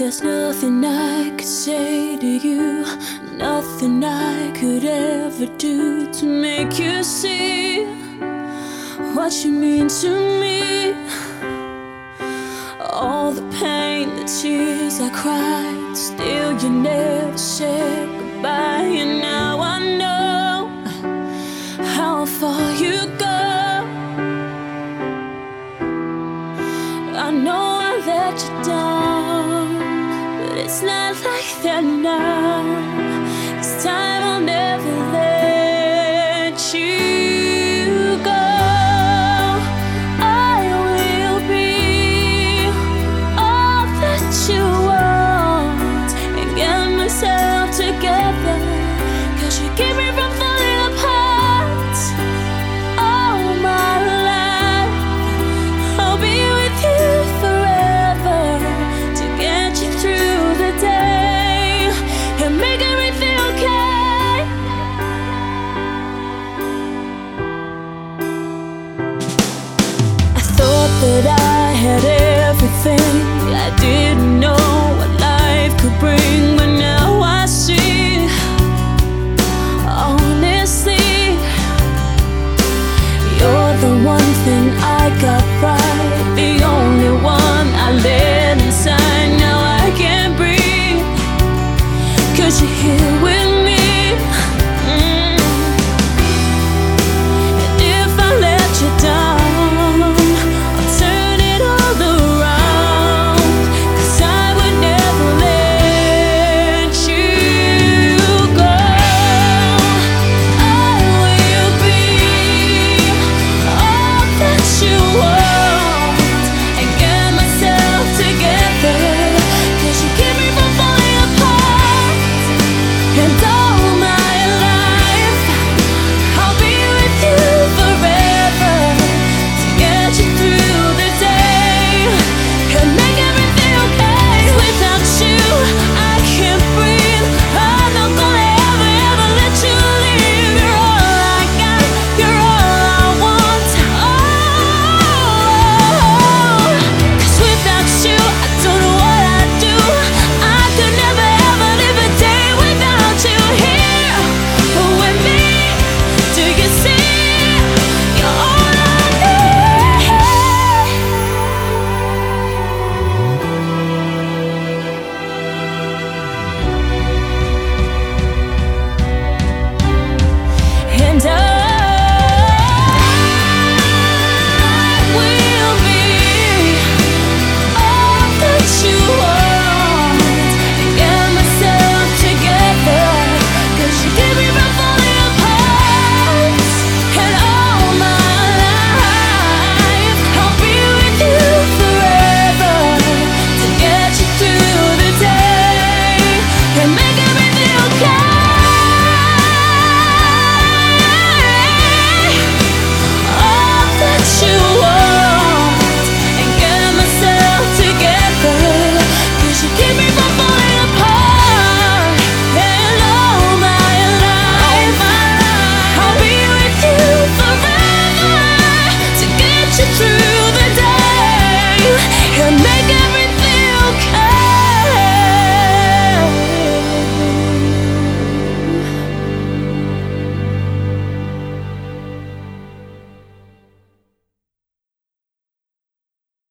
There's nothing I could say to you, nothing I could ever do to make you see what you mean to me. All the pain, the tears I cried, still you never said goodbye. And now I know how far you go. I know I let you down, it's not like that now.